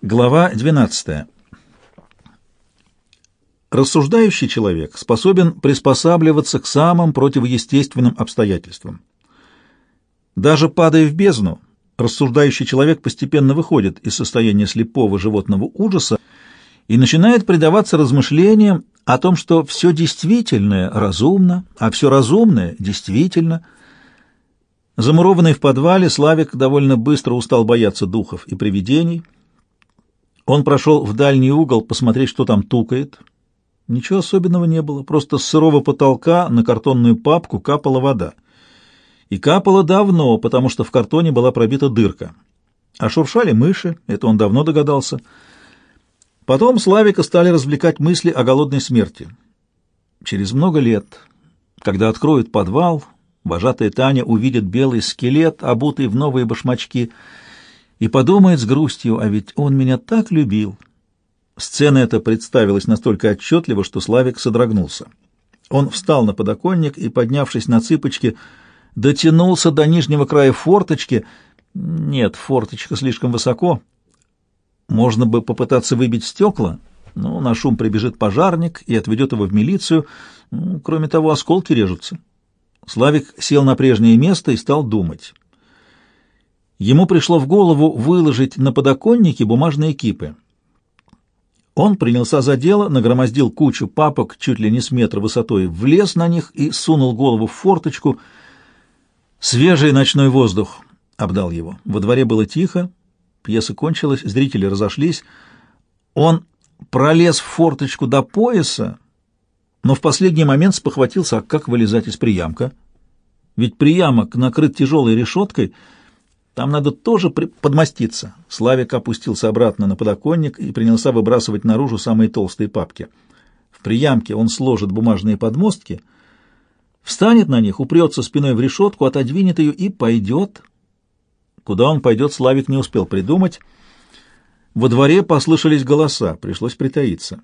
Глава 12. Рассуждающий человек способен приспосабливаться к самым противоестественным обстоятельствам. Даже падая в бездну, рассуждающий человек постепенно выходит из состояния слепого животного ужаса и начинает предаваться размышлениям о том, что все действительное разумно, а все разумное действительно. Замурованный в подвале, Славик довольно быстро устал бояться духов и привидений – он прошел в дальний угол посмотреть, что там тукает. Ничего особенного не было, просто с сырого потолка на картонную папку капала вода. И капала давно, потому что в картоне была пробита дырка. А шуршали мыши, это он давно догадался. Потом Славика стали развлекать мысли о голодной смерти. Через много лет, когда откроют подвал, вожатая Таня увидит белый скелет, обутый в новые башмачки — и подумает с грустью, а ведь он меня так любил. Сцена эта представилась настолько отчетливо, что Славик содрогнулся. Он встал на подоконник и, поднявшись на цыпочки, дотянулся до нижнего края форточки. Нет, форточка слишком высоко. Можно бы попытаться выбить стекла, но на шум прибежит пожарник и отведет его в милицию. Ну, кроме того, осколки режутся. Славик сел на прежнее место и стал думать. Ему пришло в голову выложить на подоконнике бумажные кипы. Он принялся за дело, нагромоздил кучу папок чуть ли не с метра высотой, влез на них и сунул голову в форточку. Свежий ночной воздух обдал его. Во дворе было тихо, пьеса кончилась, зрители разошлись. Он пролез в форточку до пояса, но в последний момент спохватился, а как вылезать из приямка? Ведь приямок накрыт тяжелой решеткой — там надо тоже подмоститься. Славик опустился обратно на подоконник и принялся выбрасывать наружу самые толстые папки. В приямке он сложит бумажные подмостки, встанет на них, упрется спиной в решетку, отодвинет ее и пойдет. Куда он пойдет, Славик не успел придумать. Во дворе послышались голоса, пришлось притаиться.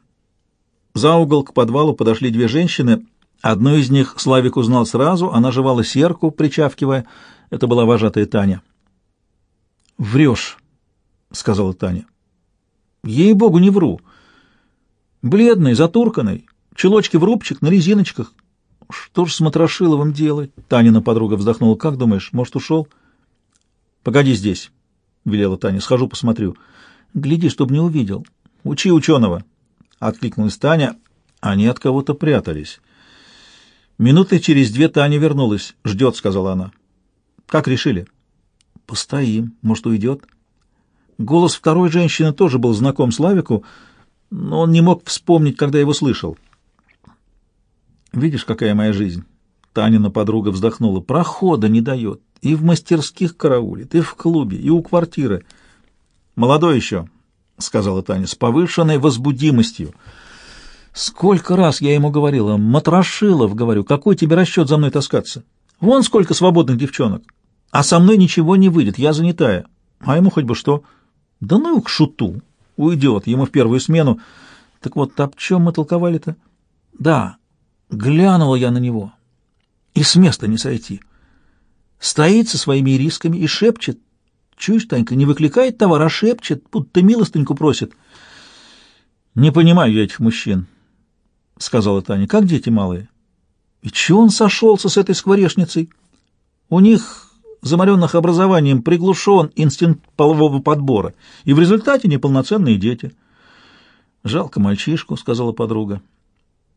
За угол к подвалу подошли две женщины. Одну из них Славик узнал сразу, она жевала серку, причавкивая. Это была вожатая Таня. «Врешь», — сказала Таня. «Ей-богу, не вру. Бледный, затурканный, чулочки в рубчик, на резиночках. Что ж с Матрошиловым делать?» Танина подруга вздохнула. «Как думаешь, может, ушел?» «Погоди здесь», — велела Таня. «Схожу, посмотрю». «Гляди, чтоб не увидел. Учи ученого», — откликнулась Таня. Они от кого-то прятались. Минуты через две Таня вернулась. «Ждет», — сказала она. «Как решили?» Постоим, может, уйдет. Голос второй женщины тоже был знаком Славику, но он не мог вспомнить, когда его слышал. «Видишь, какая моя жизнь?» Танина подруга вздохнула. «Прохода не дает. И в мастерских караулит, и в клубе, и у квартиры. Молодой еще», — сказала Таня, — «с повышенной возбудимостью». «Сколько раз я ему говорила, Матрошилов, говорю, какой тебе расчет за мной таскаться? Вон сколько свободных девчонок. А со мной ничего не выйдет, я занятая. А ему хоть бы что. Да ну к шуту. Уйдет, ему в первую смену. Так вот, об чем мы толковали-то? Да, глянула я на него. И с места не сойти. Стоит со своими рисками и шепчет. Чуешь, Танька, не выкликает товар, а шепчет, будто милостыньку просит. Не понимаю я этих мужчин, — сказала Таня, — как дети малые. И чего он сошелся с этой скворечницей? У них замаренных образованием приглушен инстинкт полового подбора, и в результате неполноценные дети. «Жалко мальчишку», — сказала подруга.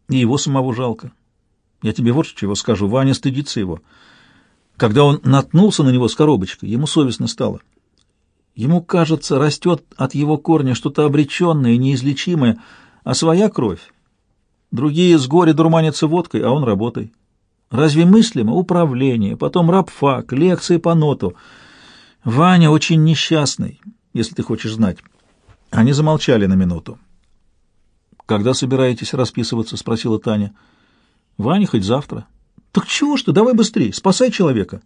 «И его самого жалко. Я тебе вот чего скажу. Ваня стыдится его. Когда он наткнулся на него с коробочкой, ему совестно стало. Ему, кажется, растет от его корня что-то обреченное, неизлечимое, а своя кровь. Другие с горя дурманятся водкой, а он работой. Разве мыслимо управление, потом рабфак, лекции по ноту? Ваня очень несчастный, если ты хочешь знать. Они замолчали на минуту. «Когда собираетесь расписываться?» — спросила Таня. «Ваня хоть завтра». «Так чего ж ты? Давай быстрее, спасай человека».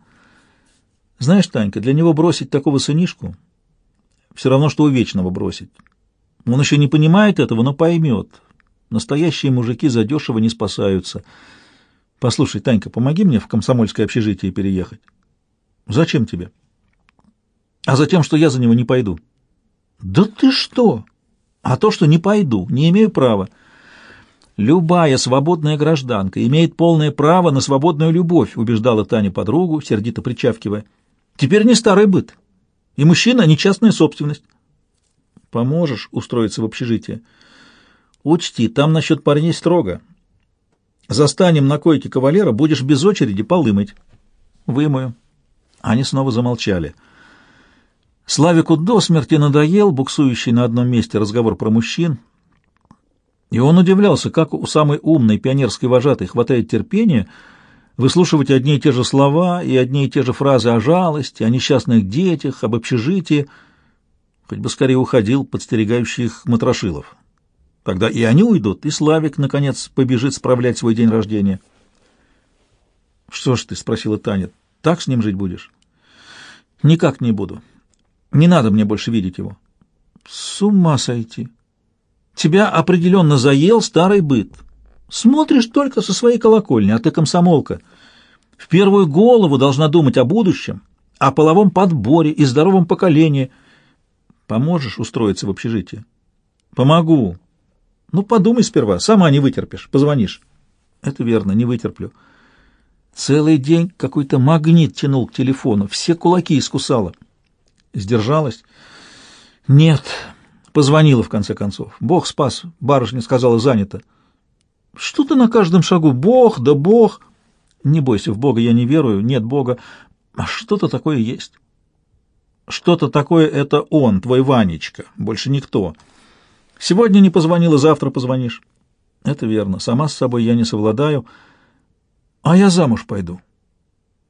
«Знаешь, Танька, для него бросить такого сынишку все равно, что у вечного бросить. Он еще не понимает этого, но поймет. Настоящие мужики задешево не спасаются». Послушай, Танька, помоги мне в комсомольское общежитие переехать. Зачем тебе? А за тем, что я за него не пойду. «Да ты что? А то, что не пойду, не имею права. Любая свободная гражданка имеет полное право на свободную любовь», убеждала Таня подругу, сердито причавкивая. «Теперь не старый быт, и мужчина не частная собственность». «Поможешь устроиться в общежитие?» «Учти, там насчет парней строго. Застанем на койке кавалера, будешь без очереди полы мыть». «Вымою». Они снова замолчали. Славику до смерти надоел буксующий на одном месте разговор про мужчин, и он удивлялся, как у самой умной пионерской вожатой хватает терпения выслушивать одни и те же слова и одни и те же фразы о жалости, о несчастных детях, об общежитии, хоть бы скорее уходил подстерегающий их Матрошилов. Тогда и они уйдут, и Славик, наконец, побежит справлять свой день рождения. «Что ж ты?» — спросила Таня. «Так с ним жить будешь?» «Никак не буду. Не надо мне больше видеть его». «С ума сойти! Тебя определенно заел старый быт. Смотришь только со своей колокольни, а ты комсомолка. В первую голову должна думать о будущем, о половом подборе и здоровом поколении. Поможешь устроиться в общежитие?» «Помогу. Ну, подумай сперва, сама не вытерпишь, позвонишь». «Это верно, не вытерплю». Целый день какой-то магнит тянул к телефону, все кулаки искусала. Сдержалась? Нет. Позвонила в конце концов. Бог спас, барышня сказала, занята. Что ты на каждом шагу? Бог, да Бог. Не бойся, в Бога я не верую, нет Бога. А что-то такое есть. Что-то такое это он, твой Ванечка, больше никто. Сегодня не позвонила, завтра позвонишь. Это верно, сама с собой я не совладаю, — а я замуж пойду.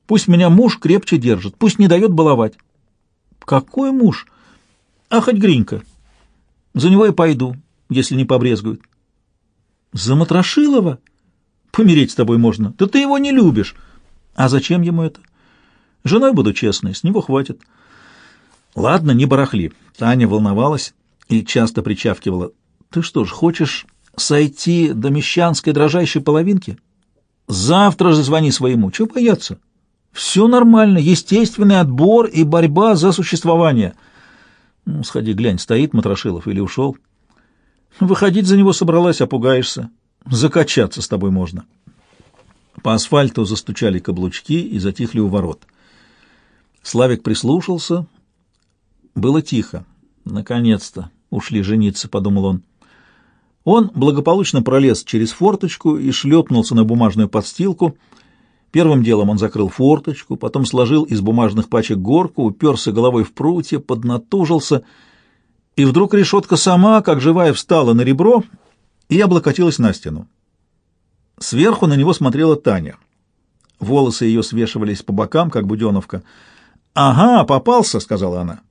Пусть меня муж крепче держит, пусть не дает баловать. Какой муж? А хоть Гринька. За него и пойду, если не побрезгует. За Матрошилова? Помереть с тобой можно. Да ты его не любишь. А зачем ему это? Женой буду честной, с него хватит. Ладно, не барахли. Таня волновалась и часто причавкивала. Ты что ж, хочешь сойти до мещанской дрожайшей половинки? — Завтра же звони своему. Чего бояться? Все нормально, естественный отбор и борьба за существование. Ну, сходи, глянь, стоит Матрошилов или ушел. Выходить за него собралась, опугаешься. Закачаться с тобой можно. По асфальту застучали каблучки и затихли у ворот. Славик прислушался. Было тихо. Наконец-то ушли жениться, подумал он. Он благополучно пролез через форточку и шлепнулся на бумажную подстилку. Первым делом он закрыл форточку, потом сложил из бумажных пачек горку, уперся головой в прутья, поднатужился, и вдруг решетка сама, как живая, встала на ребро и облокотилась на стену. Сверху на него смотрела Таня. Волосы ее свешивались по бокам, как буденовка. «Ага, попался», — сказала она.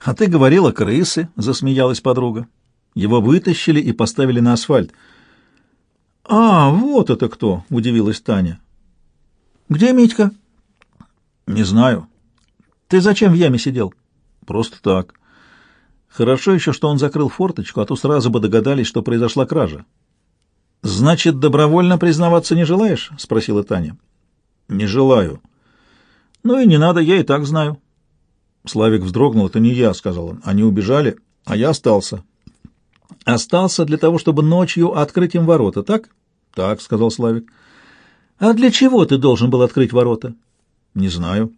«А ты говорила, крысы», — засмеялась подруга. Его вытащили и поставили на асфальт. «А, вот это кто!» — удивилась Таня. «Где Митька?» «Не знаю». «Ты зачем в яме сидел?» «Просто так». «Хорошо еще, что он закрыл форточку, а то сразу бы догадались, что произошла кража». «Значит, добровольно признаваться не желаешь?» — спросила Таня. «Не желаю». «Ну и не надо, я и так знаю». Славик вздрогнул. «Это не я», — сказал он. «Они убежали, а я остался. Остался для того, чтобы ночью открыть им ворота, так? Так, сказал Славик. А для чего ты должен был открыть ворота? Не знаю.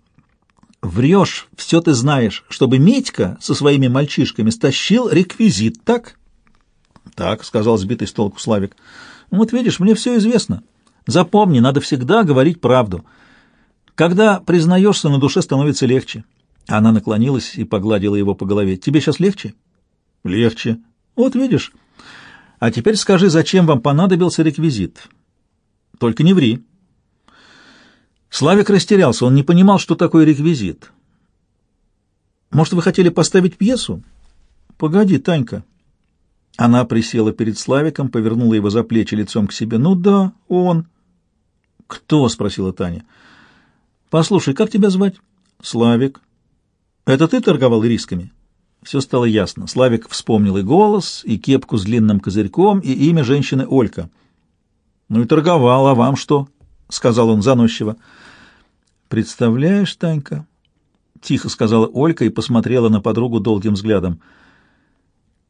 Врешь, все ты знаешь, чтобы Митька со своими мальчишками стащил реквизит, так? Так, сказал сбитый с толку Славик. Вот видишь, мне все известно. Запомни, надо всегда говорить правду. Когда признаешься, на душе становится легче. Она наклонилась и погладила его по голове. Тебе сейчас легче? Легче. Вот видишь. А теперь скажи, зачем вам понадобился реквизит? Только не ври. Славик растерялся, он не понимал, что такое реквизит. Может, вы хотели поставить пьесу? Погоди, Танька. Она присела перед Славиком, повернула его за плечи лицом к себе. Ну да, он. Кто? спросила Таня. Послушай, как тебя звать? Славик. Это ты торговал рисками? Все стало ясно. Славик вспомнил и голос, и кепку с длинным козырьком, и имя женщины Олька. «Ну и торговал, а вам что?» — сказал он заносчиво. «Представляешь, Танька?» — тихо сказала Олька и посмотрела на подругу долгим взглядом.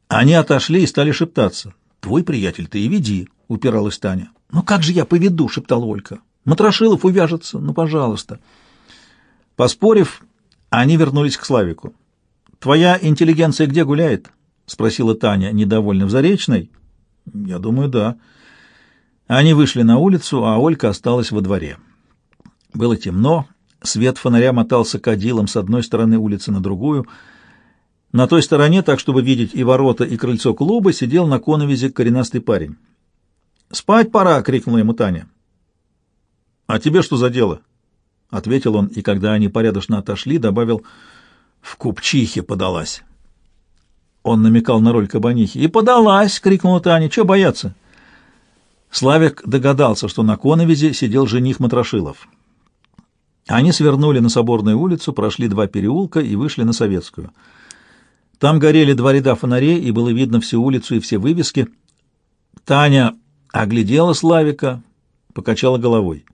Они отошли и стали шептаться. «Твой приятель, ты и веди», — упиралась Таня. «Ну как же я поведу?» — шептал Олька. «Матрошилов увяжется, ну, пожалуйста». Поспорив, они вернулись к Славику. «Твоя интеллигенция где гуляет?» — спросила Таня, недовольна в Заречной. «Я думаю, да». Они вышли на улицу, а Олька осталась во дворе. Было темно, свет фонаря мотался кадилом с одной стороны улицы на другую. На той стороне, так чтобы видеть и ворота, и крыльцо клуба, сидел на коновизе коренастый парень. «Спать пора!» — крикнула ему Таня. «А тебе что за дело?» — ответил он, и когда они порядочно отошли, добавил «в купчихе подалась». Он намекал на роль кабанихи. «И подалась!» — крикнула Таня. «Чего бояться?» Славик догадался, что на коновизе сидел жених Матрошилов. Они свернули на Соборную улицу, прошли два переулка и вышли на Советскую. Там горели два ряда фонарей, и было видно всю улицу и все вывески. Таня оглядела Славика, покачала головой.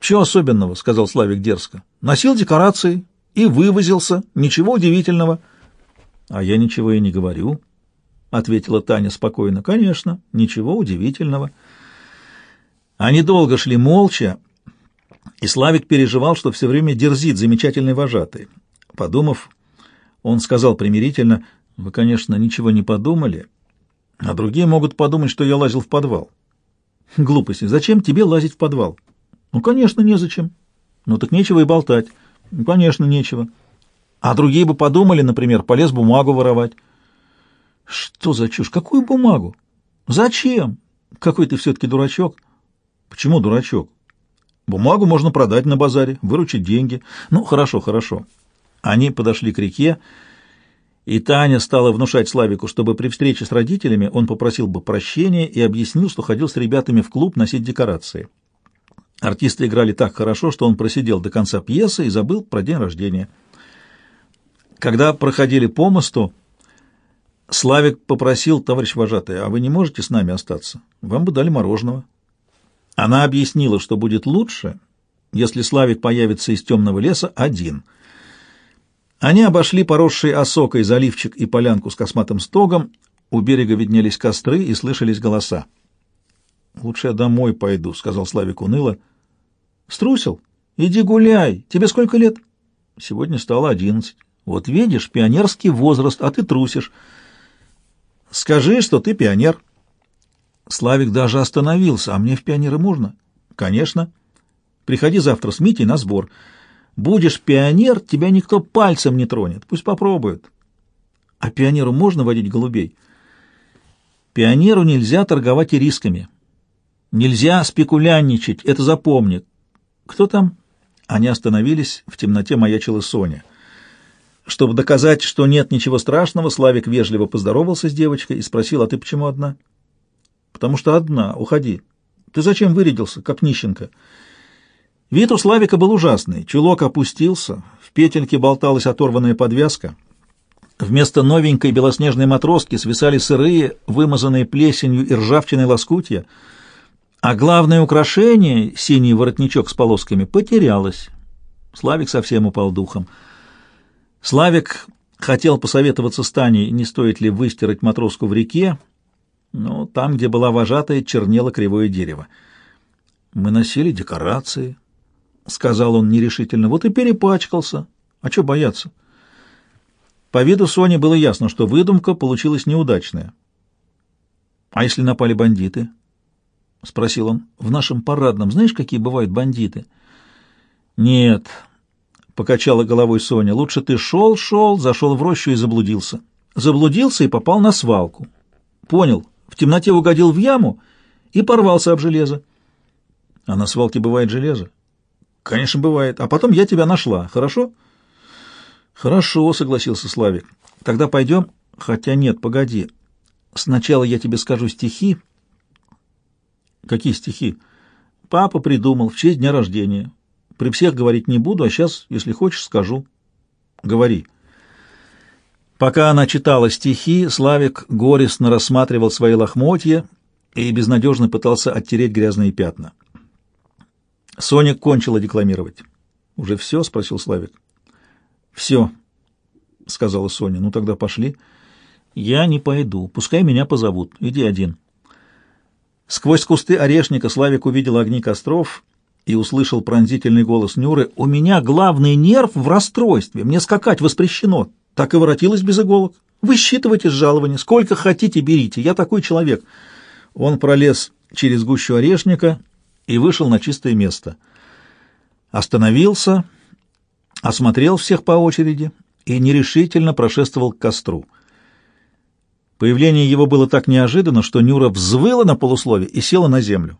«Чего особенного?» — сказал Славик дерзко. «Носил декорации и вывозился. Ничего удивительного». «А я ничего и не говорю», — ответила Таня спокойно. «Конечно, ничего удивительного». Они долго шли молча, и Славик переживал, что все время дерзит замечательный вожатый. Подумав, он сказал примирительно, «Вы, конечно, ничего не подумали, а другие могут подумать, что я лазил в подвал». «Глупости. Зачем тебе лазить в подвал?» «Ну, конечно, незачем». «Ну, так нечего и болтать». «Ну, конечно, нечего». «А другие бы подумали, например, полез бумагу воровать». Что за чушь? Какую бумагу? Зачем? Какой ты все-таки дурачок. Почему дурачок? Бумагу можно продать на базаре, выручить деньги. Ну, хорошо, хорошо. Они подошли к реке, и Таня стала внушать Славику, чтобы при встрече с родителями он попросил бы прощения и объяснил, что ходил с ребятами в клуб носить декорации. Артисты играли так хорошо, что он просидел до конца пьесы и забыл про день рождения. Когда проходили по мосту, Славик попросил, товарищ вожатый, а вы не можете с нами остаться? Вам бы дали мороженого. Она объяснила, что будет лучше, если Славик появится из темного леса один. Они обошли поросший осокой заливчик и полянку с косматым стогом, у берега виднелись костры и слышались голоса. «Лучше я домой пойду», — сказал Славик уныло. «Струсил? Иди гуляй. Тебе сколько лет?» «Сегодня стало одиннадцать. Вот видишь, пионерский возраст, а ты трусишь». Скажи, что ты пионер. Славик даже остановился. А мне в пионеры можно? Конечно. Приходи завтра с Митей на сбор. Будешь пионер, тебя никто пальцем не тронет. Пусть попробуют. А пионеру можно водить голубей? Пионеру нельзя торговать и рисками. Нельзя спекулянничать, это запомни. Кто там? Они остановились, в темноте маячила Соня. Чтобы доказать, что нет ничего страшного, Славик вежливо поздоровался с девочкой и спросил, а ты почему одна? Потому что одна, уходи. Ты зачем вырядился, как нищенка? Вид у Славика был ужасный. Чулок опустился, в петельке болталась оторванная подвязка. Вместо новенькой белоснежной матроски свисали сырые, вымазанные плесенью и ржавчиной лоскутья, а главное украшение, синий воротничок с полосками, потерялось. Славик совсем упал духом. Славик хотел посоветоваться с Таней, не стоит ли выстирать матроску в реке, но там, где была вожатая, чернело кривое дерево. «Мы носили декорации», — сказал он нерешительно. «Вот и перепачкался. А что бояться?» По виду Сони было ясно, что выдумка получилась неудачная. «А если напали бандиты?» — спросил он. «В нашем парадном знаешь, какие бывают бандиты?» «Нет», покачала головой Соня. Лучше ты шел, шел, зашел в рощу и заблудился. Заблудился и попал на свалку. Понял, в темноте угодил в яму и порвался об железо. А на свалке бывает железо? Конечно, бывает. А потом я тебя нашла. Хорошо? Хорошо, согласился Славик. Тогда пойдем. Хотя нет, погоди. Сначала я тебе скажу стихи. Какие стихи? Папа придумал в честь дня рождения. При всех говорить не буду, а сейчас, если хочешь, скажу. Говори. Пока она читала стихи, Славик горестно рассматривал свои лохмотья и безнадежно пытался оттереть грязные пятна. Соня кончила декламировать. «Уже все?» — спросил Славик. «Все», — сказала Соня. «Ну тогда пошли». «Я не пойду. Пускай меня позовут. Иди один». Сквозь кусты орешника Славик увидел огни костров и услышал пронзительный голос Нюры. «У меня главный нерв в расстройстве. Мне скакать воспрещено. Так и воротилась без иголок. Высчитывайте с жалования. Сколько хотите, берите. Я такой человек». Он пролез через гущу орешника и вышел на чистое место. Остановился, осмотрел всех по очереди и нерешительно прошествовал к костру. Появление его было так неожиданно, что Нюра взвыла на полуслове и села на землю.